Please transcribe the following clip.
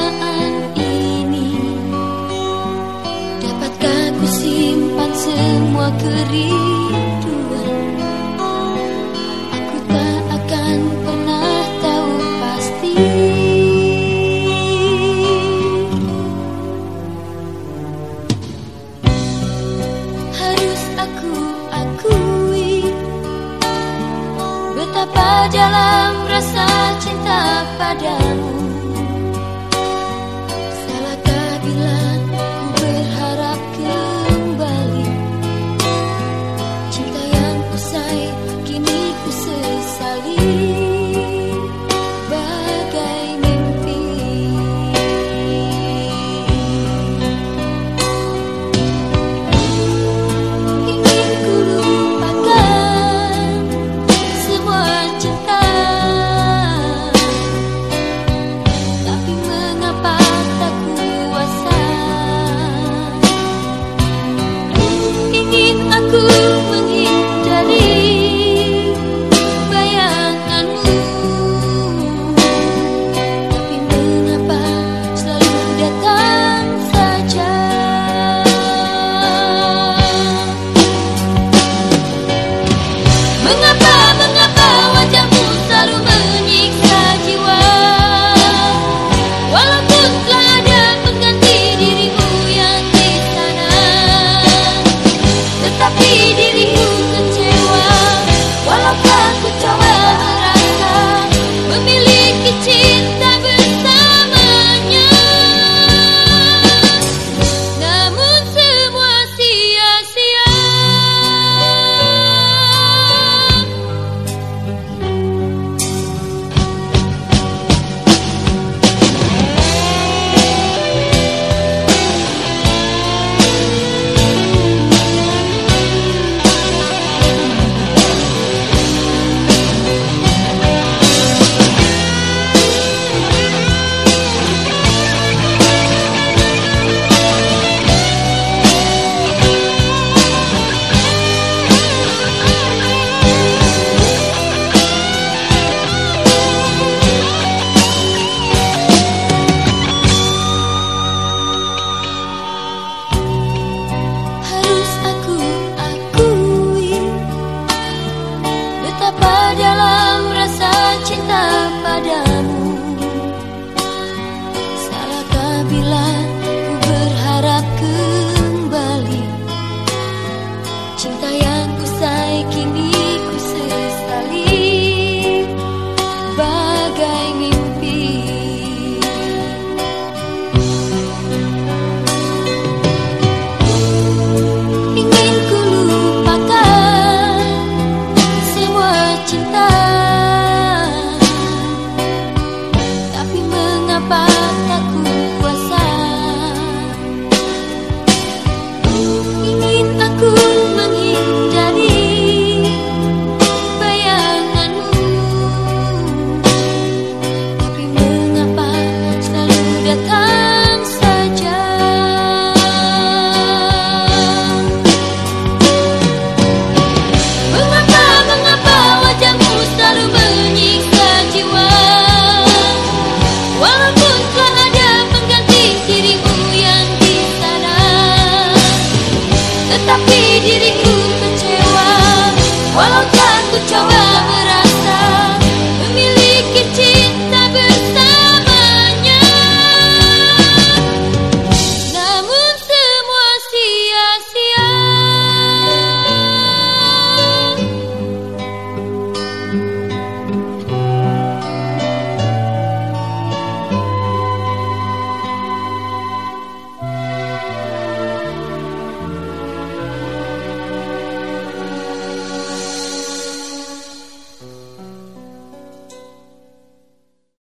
perasaan ini. Dapatkah ku simpan semua kerinduan? Aku tak akan pernah tahu pasti. Harus aku akui Betapa dalam rasa Và